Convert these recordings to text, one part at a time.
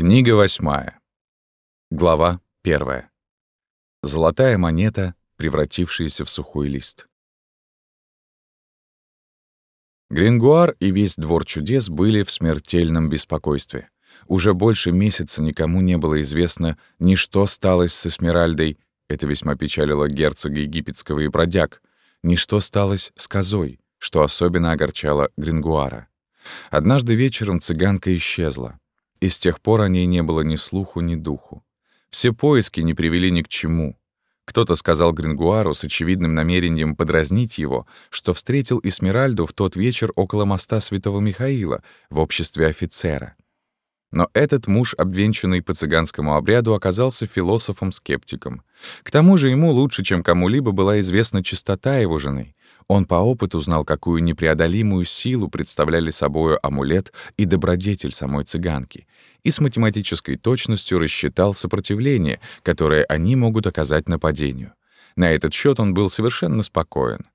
Книга восьмая. Глава первая. Золотая монета, превратившаяся в сухой лист. Грингуар и весь двор чудес были в смертельном беспокойстве. Уже больше месяца никому не было известно ни что сталось с Эсмеральдой, это весьма печалило герцога египетского и бродяг, ни что сталось с козой, что особенно огорчало Грингуара. Однажды вечером цыганка исчезла. И с тех пор о ней не было ни слуху, ни духу. Все поиски не привели ни к чему. Кто-то сказал Грингуару с очевидным намерением подразнить его, что встретил Эсмеральду в тот вечер около моста Святого Михаила в обществе офицера. Но этот муж, обвенчанный по цыганскому обряду, оказался философом-скептиком. К тому же ему лучше, чем кому-либо, была известна чистота его жены, он по опыту знал, какую непреодолимую силу представляли собою амулет и добродетель самой цыганки, и с математической точностью рассчитал сопротивление, которое они могут оказать нападению. На этот счет он был совершенно спокоен.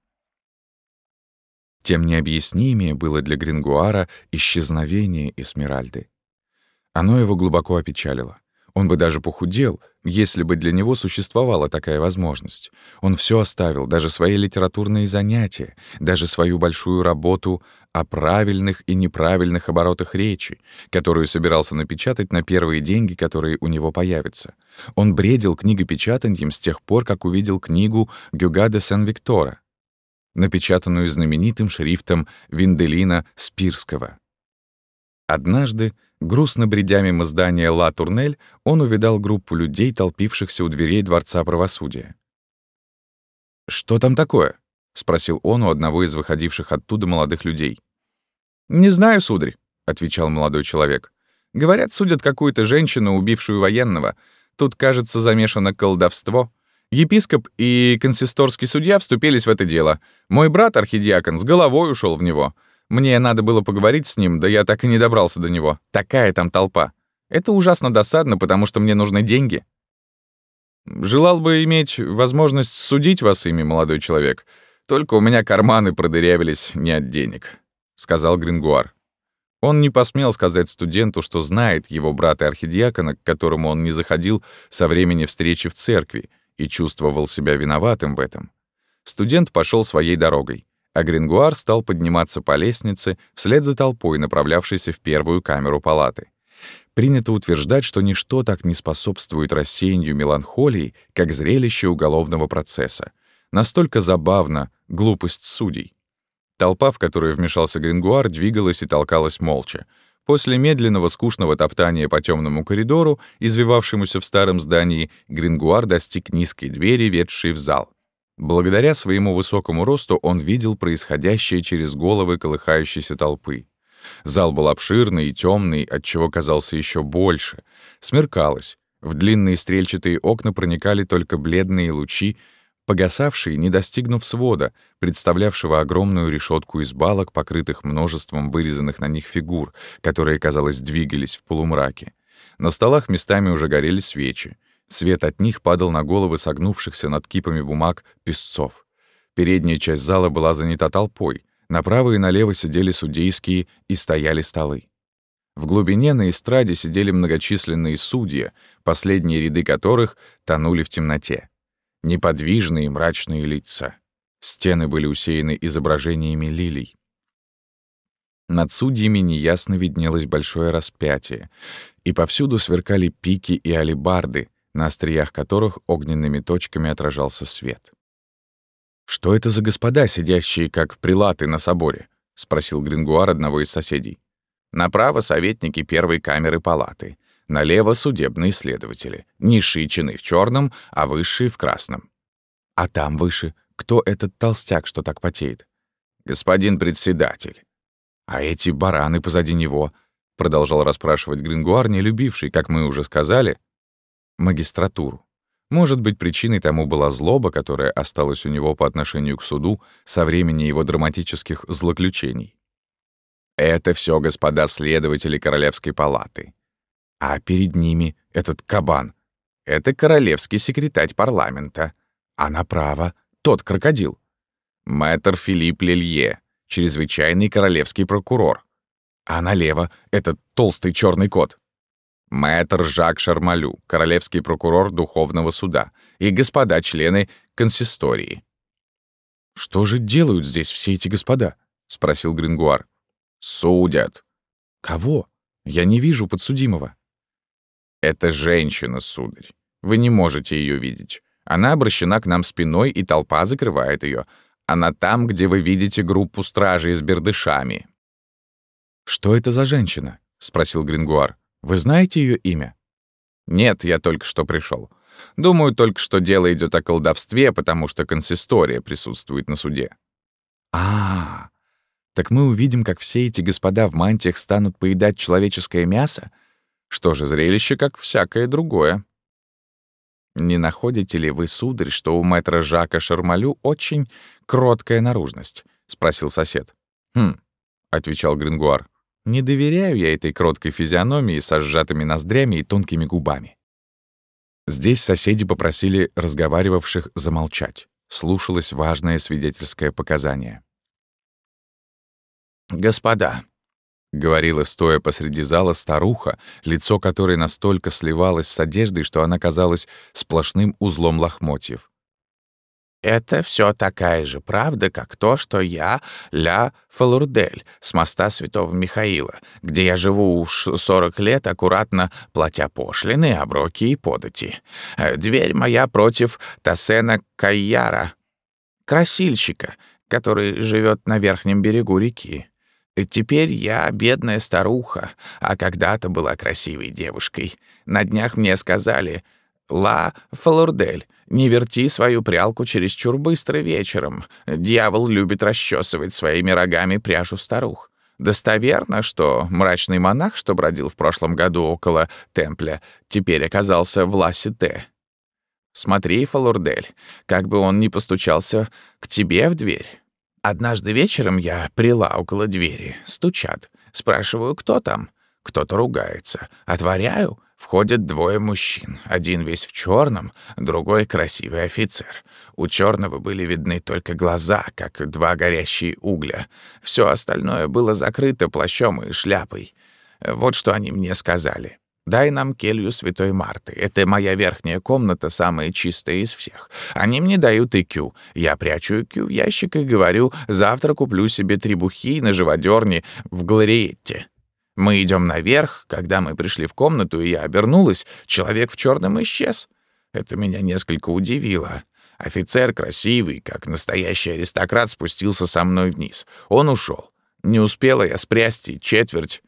Тем необъяснимее было для Грингуара исчезновение Эсмеральды. Оно его глубоко опечалило. Он бы даже похудел, если бы для него существовала такая возможность. Он все оставил, даже свои литературные занятия, даже свою большую работу о правильных и неправильных оборотах речи, которую собирался напечатать на первые деньги, которые у него появятся. Он бредил книгопечатанием с тех пор, как увидел книгу Гюга де Сен-Виктора, напечатанную знаменитым шрифтом Винделина Спирского. Однажды, грустно бредя мимо здания Ла Турнель, он увидал группу людей, толпившихся у дверей Дворца правосудия. «Что там такое?» — спросил он у одного из выходивших оттуда молодых людей. «Не знаю, сударь», — отвечал молодой человек. «Говорят, судят какую-то женщину, убившую военного. Тут, кажется, замешано колдовство. Епископ и консисторский судья вступились в это дело. Мой брат, архидиакон, с головой ушел в него. Мне надо было поговорить с ним, да я так и не добрался до него. Такая там толпа. Это ужасно досадно, потому что мне нужны деньги. Желал бы иметь возможность судить вас ими, молодой человек. Только у меня карманы продырявились не от денег», — сказал Грингуар. Он не посмел сказать студенту, что знает его брата-архидиакона, к которому он не заходил со времени встречи в церкви, и чувствовал себя виноватым в этом. Студент пошел своей дорогой а Грингуар стал подниматься по лестнице вслед за толпой, направлявшейся в первую камеру палаты. Принято утверждать, что ничто так не способствует рассеянию меланхолии, как зрелище уголовного процесса. Настолько забавна глупость судей. Толпа, в которую вмешался Грингуар, двигалась и толкалась молча. После медленного скучного топтания по темному коридору, извивавшемуся в старом здании, Грингуар достиг низкой двери, ведшей в зал. Благодаря своему высокому росту он видел происходящее через головы колыхающейся толпы. Зал был обширный и темный, отчего казался еще больше. Смеркалось. В длинные стрельчатые окна проникали только бледные лучи, погасавшие, не достигнув свода, представлявшего огромную решетку из балок, покрытых множеством вырезанных на них фигур, которые, казалось, двигались в полумраке. На столах местами уже горели свечи. Свет от них падал на головы согнувшихся над кипами бумаг песцов. Передняя часть зала была занята толпой. Направо и налево сидели судейские и стояли столы. В глубине на эстраде сидели многочисленные судьи, последние ряды которых тонули в темноте. Неподвижные мрачные лица. Стены были усеяны изображениями лилий. Над судьями неясно виднелось большое распятие, и повсюду сверкали пики и алебарды, на остриях которых огненными точками отражался свет. «Что это за господа, сидящие как прилаты на соборе?» — спросил Грингуар одного из соседей. «Направо советники первой камеры палаты, налево судебные следователи, низшие чины в черном, а высшие в красном. А там выше кто этот толстяк, что так потеет? Господин председатель. А эти бараны позади него, продолжал расспрашивать Грингуар, не любивший, как мы уже сказали, магистратуру. Может быть, причиной тому была злоба, которая осталась у него по отношению к суду со времени его драматических злоключений. Это все господа следователи Королевской палаты. А перед ними этот кабан. Это королевский секретарь парламента. А направо — тот крокодил. Мэтр Филипп Лелье, чрезвычайный королевский прокурор. А налево — этот толстый черный кот. Мэтр Жак Шармалю, королевский прокурор Духовного суда, и господа члены консистории. «Что же делают здесь все эти господа?» — спросил Грингуар. «Судят». «Кого? Я не вижу подсудимого». «Это женщина, сударь. Вы не можете ее видеть. Она обращена к нам спиной, и толпа закрывает ее. Она там, где вы видите группу стражей с бердышами». «Что это за женщина?» — спросил Грингуар. «Вы знаете ее имя?» «Нет, я только что пришел. Думаю только, что дело идет о колдовстве, потому что консистория присутствует на суде». А, -а, а Так мы увидим, как все эти господа в мантиях станут поедать человеческое мясо? Что же, зрелище, как всякое другое». «Не находите ли вы, сударь, что у мэтра Жака Шармалю очень кроткая наружность?» — спросил сосед. «Хм», — отвечал Грингуар. «Не доверяю я этой кроткой физиономии со сжатыми ноздрями и тонкими губами». Здесь соседи попросили разговаривавших замолчать. Слушалось важное свидетельское показание. «Господа», — говорила, стоя посреди зала старуха, лицо которой настолько сливалось с одеждой, что она казалась сплошным узлом лохмотьев. Это все такая же правда, как то, что я Ля Фалурдель с моста Святого Михаила, где я живу уж 40 лет, аккуратно платя пошлины, оброки и подати. Э, дверь моя против Тасена Кайяра, красильщика, который живет на верхнем берегу реки. Теперь я бедная старуха, а когда-то была красивой девушкой. На днях мне сказали «Ла Фалурдель, не верти свою прялку чересчур быстро вечером. Дьявол любит расчесывать своими рогами пряжу старух. Достоверно, что мрачный монах, что бродил в прошлом году около темпля, теперь оказался в Лассите. Смотри, Фалурдель, как бы он ни постучался к тебе в дверь. Однажды вечером я прила около двери, стучат. Спрашиваю, кто там? Кто-то ругается. Отворяю, Входят двое мужчин, один весь в черном, другой красивый офицер. У черного были видны только глаза, как два горящие угля. Все остальное было закрыто плащом и шляпой. Вот что они мне сказали. «Дай нам келью Святой Марты. Это моя верхняя комната, самая чистая из всех. Они мне дают икю. Я прячу икю в ящик и говорю, завтра куплю себе требухи на живодерне в Глориетте. Мы идем наверх. Когда мы пришли в комнату, и я обернулась, человек в черном исчез. Это меня несколько удивило. Офицер красивый, как настоящий аристократ, спустился со мной вниз. Он ушел. Не успела я спрясть четверть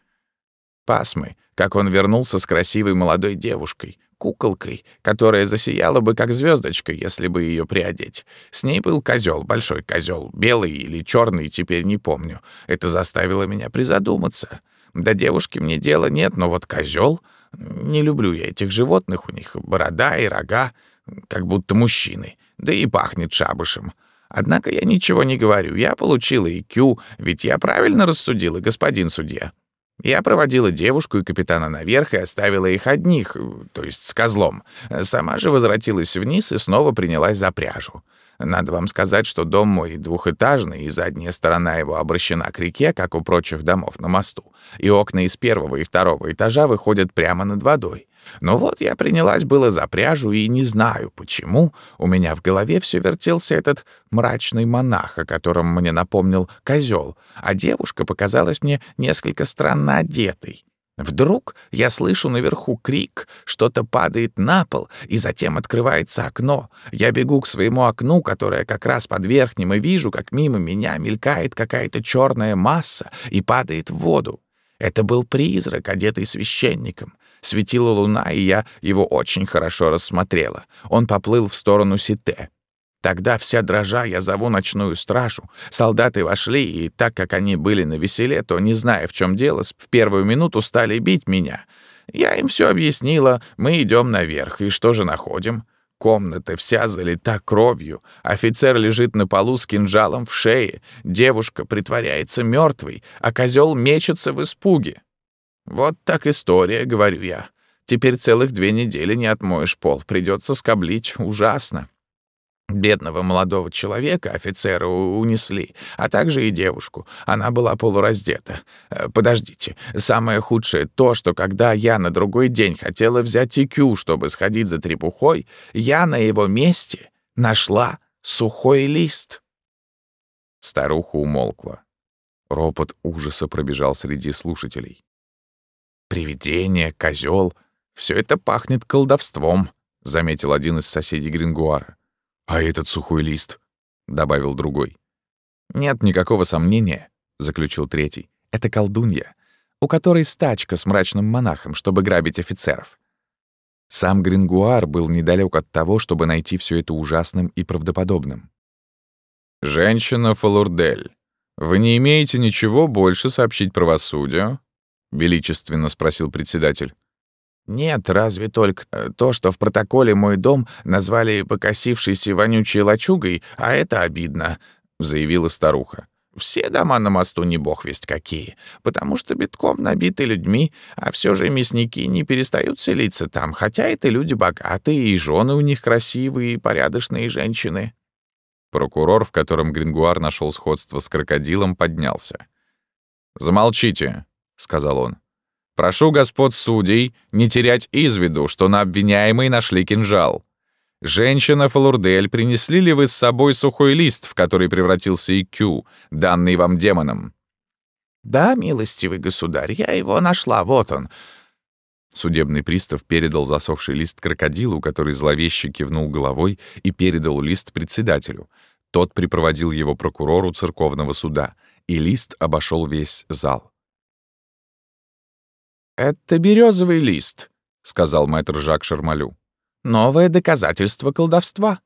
пасмы, как он вернулся с красивой молодой девушкой, куколкой, которая засияла бы как звездочка, если бы ее приодеть. С ней был козел, большой козел, белый или черный, теперь не помню. Это заставило меня призадуматься. До девушки мне дела нет, но вот козел Не люблю я этих животных, у них борода и рога, как будто мужчины, да и пахнет шабышем. Однако я ничего не говорю, я получила ИКЮ, ведь я правильно рассудила, господин судья. Я проводила девушку и капитана наверх и оставила их одних, то есть с козлом. Сама же возвратилась вниз и снова принялась за пряжу. Надо вам сказать, что дом мой двухэтажный, и задняя сторона его обращена к реке, как у прочих домов на мосту, и окна из первого и второго этажа выходят прямо над водой. Но вот я принялась было за пряжу, и не знаю почему, у меня в голове все вертелся этот мрачный монах, о котором мне напомнил козел, а девушка показалась мне несколько странно одетой. Вдруг я слышу наверху крик, что-то падает на пол, и затем открывается окно. Я бегу к своему окну, которое как раз под верхним, и вижу, как мимо меня мелькает какая-то черная масса и падает в воду. Это был призрак, одетый священником. Светила луна, и я его очень хорошо рассмотрела. Он поплыл в сторону Сите. Тогда вся дрожа я зову ночную стражу. Солдаты вошли, и так как они были на веселе, то, не зная, в чем дело, в первую минуту стали бить меня. Я им все объяснила, мы идем наверх, и что же находим? Комната вся залита кровью, офицер лежит на полу с кинжалом в шее, девушка притворяется мертвой, а козел мечется в испуге. Вот так история, говорю я. Теперь целых две недели не отмоешь пол, придется скоблить, ужасно. Бедного молодого человека офицера унесли, а также и девушку. Она была полураздета. Э, подождите, самое худшее то, что когда я на другой день хотела взять икю, чтобы сходить за трепухой, я на его месте нашла сухой лист. Старуха умолкла. Ропот ужаса пробежал среди слушателей. «Привидение, козел — все это пахнет колдовством», — заметил один из соседей Грингуара. «А этот сухой лист?» — добавил другой. «Нет никакого сомнения», — заключил третий. «Это колдунья, у которой стачка с мрачным монахом, чтобы грабить офицеров». Сам Грингуар был недалек от того, чтобы найти все это ужасным и правдоподобным. «Женщина Фалурдель, вы не имеете ничего больше сообщить правосудию?» — величественно спросил председатель. «Нет, разве только э, то, что в протоколе мой дом назвали покосившейся вонючей лачугой, а это обидно», — заявила старуха. «Все дома на мосту не бог весть какие, потому что битком набиты людьми, а все же мясники не перестают селиться там, хотя это люди богатые, и жены у них красивые и порядочные женщины». Прокурор, в котором Грингуар нашел сходство с крокодилом, поднялся. «Замолчите», — сказал он. Прошу господ судей не терять из виду, что на обвиняемой нашли кинжал. Женщина Фалурдель, принесли ли вы с собой сухой лист, в который превратился ИКЮ, данный вам демоном? Да, милостивый государь, я его нашла, вот он. Судебный пристав передал засохший лист крокодилу, который зловеще кивнул головой и передал лист председателю. Тот припроводил его прокурору церковного суда, и лист обошел весь зал. «Это березовый лист», — сказал мэтр Жак Шармалю. «Новое доказательство колдовства».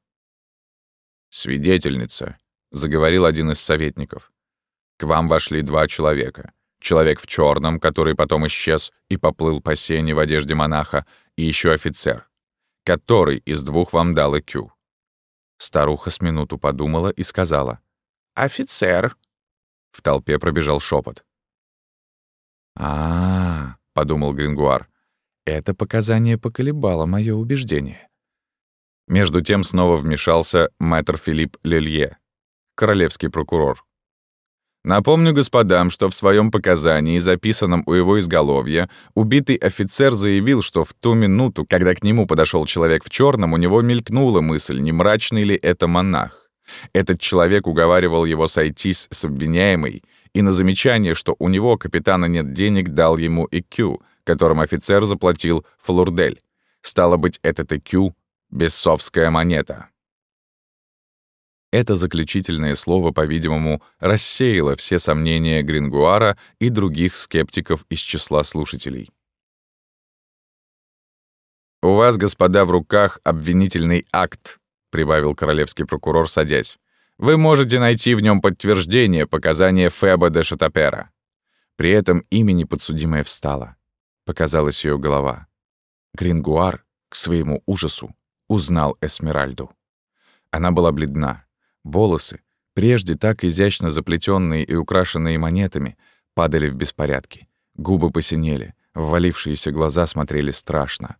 «Свидетельница», — заговорил один из советников. «К вам вошли два человека. Человек в черном, который потом исчез и поплыл по сене в одежде монаха, и еще офицер. Который из двух вам дал икю?» Старуха с минуту подумала и сказала. «Офицер». В толпе пробежал шепот. «А-а-а», — подумал Грингуар. Это показание поколебало мое убеждение. Между тем снова вмешался мэтр Филипп Лелье, королевский прокурор. Напомню господам, что в своем показании, записанном у его изголовья, убитый офицер заявил, что в ту минуту, когда к нему подошел человек в черном, у него мелькнула мысль, не мрачный ли это монах. Этот человек уговаривал его сойтись с обвиняемой, и на замечание, что у него капитана нет денег, дал ему ЭКЮ, которым офицер заплатил флурдель. Стало быть, этот ЭКЮ — бессовская монета. Это заключительное слово, по-видимому, рассеяло все сомнения Грингуара и других скептиков из числа слушателей. «У вас, господа, в руках обвинительный акт», — прибавил королевский прокурор, садясь. Вы можете найти в нем подтверждение показания Феба де Шатапера. При этом имени подсудимая встала. Показалась ее голова. Грингуар, к своему ужасу, узнал Эсмеральду. Она была бледна. Волосы, прежде так изящно заплетенные и украшенные монетами, падали в беспорядке. Губы посинели, ввалившиеся глаза смотрели страшно.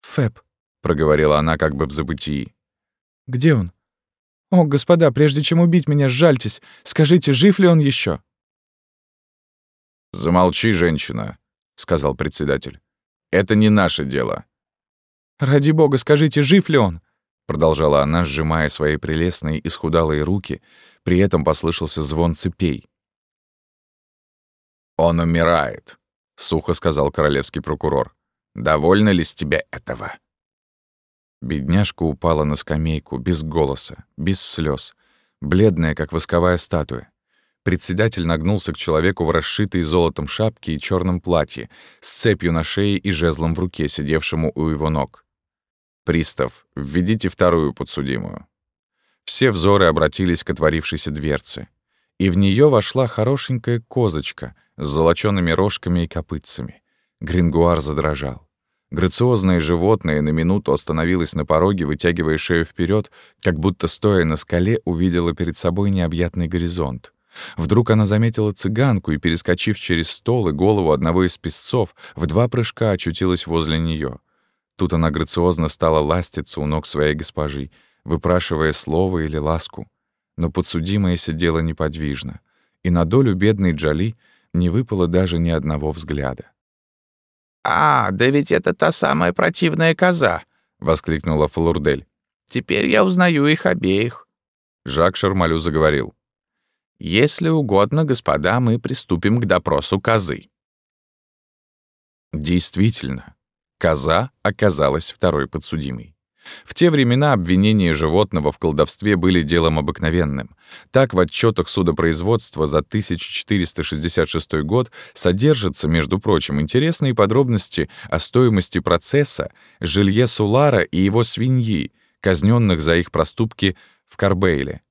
«Фэб», — проговорила она как бы в забытии. «Где он? «О, господа, прежде чем убить меня, жальтесь. Скажите, жив ли он еще? «Замолчи, женщина», — сказал председатель. «Это не наше дело». «Ради бога, скажите, жив ли он?» Продолжала она, сжимая свои прелестные исхудалые руки. При этом послышался звон цепей. «Он умирает», — сухо сказал королевский прокурор. «Довольно ли с тебя этого?» Бедняжка упала на скамейку, без голоса, без слез, бледная, как восковая статуя. Председатель нагнулся к человеку в расшитой золотом шапке и черном платье, с цепью на шее и жезлом в руке, сидевшему у его ног. «Пристав, введите вторую подсудимую». Все взоры обратились к отворившейся дверце, и в нее вошла хорошенькая козочка с золочёными рожками и копытцами. Грингуар задрожал. Грациозное животное на минуту остановилось на пороге, вытягивая шею вперед, как будто, стоя на скале, увидела перед собой необъятный горизонт. Вдруг она заметила цыганку и, перескочив через стол и голову одного из песцов, в два прыжка очутилась возле нее. Тут она грациозно стала ластиться у ног своей госпожи. выпрашивая слово или ласку, но подсудимая сидела неподвижно, и на долю бедной Джоли не выпало даже ни одного взгляда. «А, да ведь это та самая противная коза!» — воскликнула Флурдель. «Теперь я узнаю их обеих». Жак Шармалю заговорил. «Если угодно, господа, мы приступим к допросу козы». Действительно, коза оказалась второй подсудимой. В те времена обвинения животного в колдовстве были делом обыкновенным. Так в отчетах судопроизводства за 1466 год содержатся, между прочим, интересные подробности о стоимости процесса Жилье Сулара и его свиньи, казненных за их проступки в Карбейле.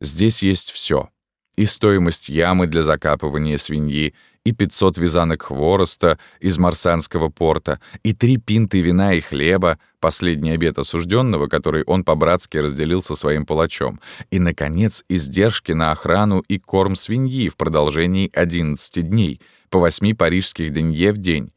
Здесь есть все: И стоимость ямы для закапывания свиньи, и 500 вязанок хвороста из Марсанского порта, и три пинты вина и хлеба, последний обед осужденного, который он по-братски разделил со своим палачом, и, наконец, издержки на охрану и корм свиньи в продолжении 11 дней, по 8 парижских денье в день.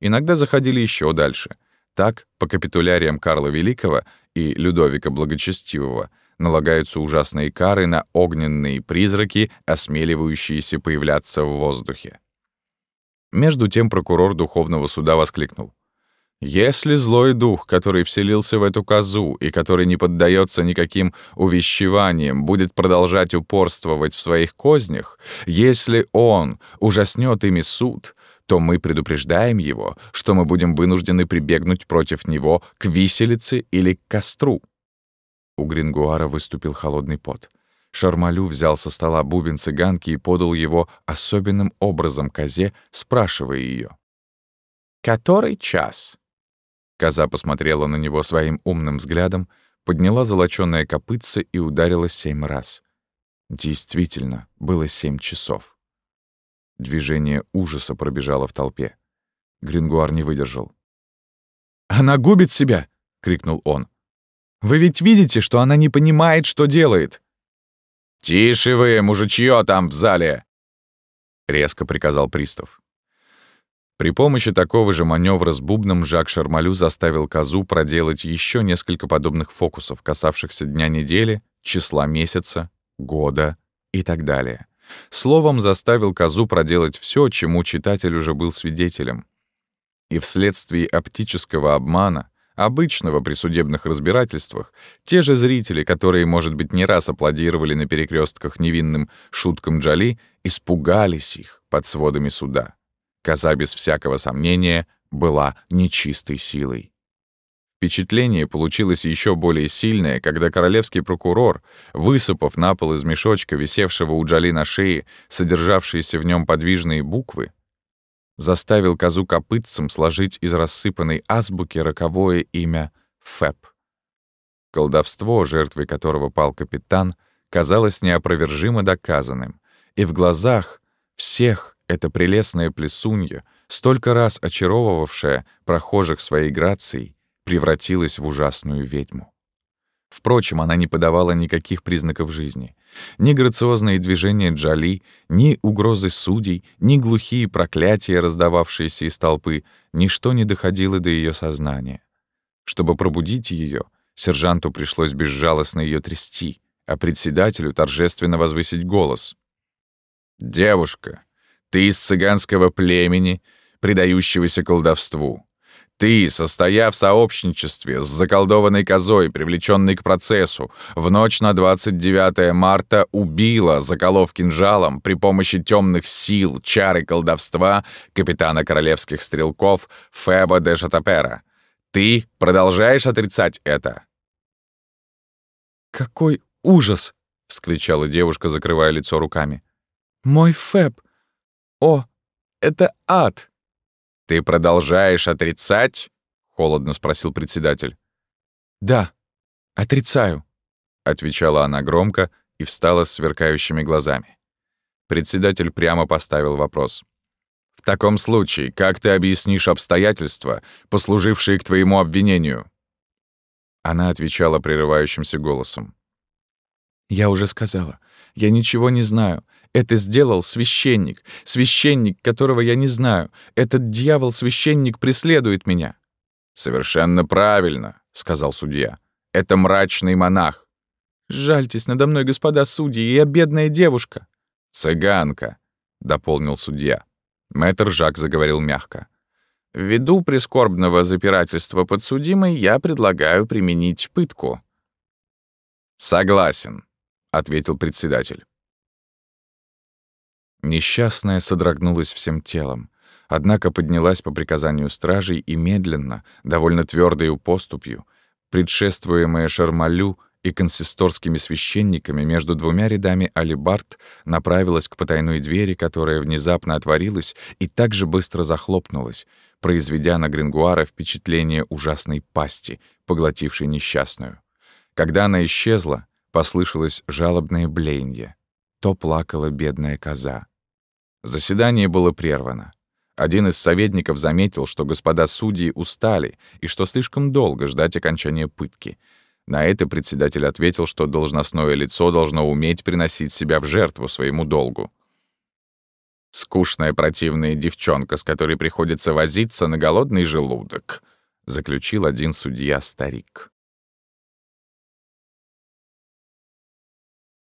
Иногда заходили еще дальше. Так, по капитуляриям Карла Великого и Людовика Благочестивого — налагаются ужасные кары на огненные призраки, осмеливающиеся появляться в воздухе. Между тем прокурор Духовного суда воскликнул. «Если злой дух, который вселился в эту козу и который не поддается никаким увещеваниям, будет продолжать упорствовать в своих кознях, если он ужаснет ими суд, то мы предупреждаем его, что мы будем вынуждены прибегнуть против него к виселице или к костру». У Грингуара выступил холодный пот. Шармалю взял со стола бубен цыганки и подал его особенным образом козе, спрашивая ее. «Который час?» Коза посмотрела на него своим умным взглядом, подняла золочёное копытце и ударила семь раз. Действительно, было семь часов. Движение ужаса пробежало в толпе. Грингуар не выдержал. «Она губит себя!» — крикнул он. «Вы ведь видите, что она не понимает, что делает!» «Тише вы, мужичье там в зале!» — резко приказал пристав. При помощи такого же маневра с бубном Жак Шармалю заставил козу проделать еще несколько подобных фокусов, касавшихся дня недели, числа месяца, года и так далее. Словом, заставил козу проделать все, чему читатель уже был свидетелем. И вследствие оптического обмана Обычного при судебных разбирательствах те же зрители, которые, может быть, не раз аплодировали на перекрестках невинным шуткам Джоли, испугались их под сводами суда. Коза, без всякого сомнения, была нечистой силой. Впечатление получилось еще более сильное, когда королевский прокурор, высыпав на пол из мешочка, висевшего у Джоли на шее, содержавшиеся в нем подвижные буквы, заставил козу копытцем сложить из рассыпанной азбуки роковое имя Фэб. Колдовство, жертвой которого пал капитан, казалось неопровержимо доказанным, и в глазах всех эта прелестная плесунья, столько раз очаровывавшая прохожих своей грацией, превратилась в ужасную ведьму. Впрочем, она не подавала никаких признаков жизни. Ни грациозные движения Джоли, ни угрозы судей, ни глухие проклятия, раздававшиеся из толпы, ничто не доходило до ее сознания. Чтобы пробудить ее, сержанту пришлось безжалостно ее трясти, а председателю торжественно возвысить голос. «Девушка, ты из цыганского племени, предающегося колдовству. Ты, состояв в сообщничестве с заколдованной козой, привлеченной к процессу, в ночь на 29 марта убила, заколов кинжалом, при помощи темных сил, чары колдовства, капитана королевских стрелков Феба де Шатапера. Ты продолжаешь отрицать это?» «Какой ужас!» — вскричала девушка, закрывая лицо руками. «Мой Феб! О, это ад!» «Ты продолжаешь отрицать?» — холодно спросил председатель. «Да, отрицаю», — отвечала она громко и встала с сверкающими глазами. Председатель прямо поставил вопрос. «В таком случае, как ты объяснишь обстоятельства, послужившие к твоему обвинению?» Она отвечала прерывающимся голосом. «Я уже сказала. Я ничего не знаю. Это сделал священник, священник, которого я не знаю. Этот дьявол-священник преследует меня». «Совершенно правильно», — сказал судья. «Это мрачный монах. Жальтесь надо мной, господа судьи, я бедная девушка». «Цыганка», — дополнил судья. Мэтр Жак заговорил мягко. «Ввиду прискорбного запирательства подсудимой я предлагаю применить пытку». «Согласен», — ответил председатель. Несчастная содрогнулась всем телом, однако поднялась по приказанию стражей и медленно, довольно твердой поступью, предшествуемая Шармалю и консисторскими священниками между двумя рядами алибард направилась к потайной двери, которая внезапно отворилась и так же быстро захлопнулась, произведя на Грингуара впечатление ужасной пасти, поглотившей несчастную. Когда она исчезла, послышалось жалобное блеяние. То плакала бедная коза. Заседание было прервано. Один из советников заметил, что господа судьи устали и что слишком долго ждать окончания пытки. На это председатель ответил, что должностное лицо должно уметь приносить себя в жертву своему долгу. «Скучная противная девчонка, с которой приходится возиться на голодный желудок», — заключил один судья-старик.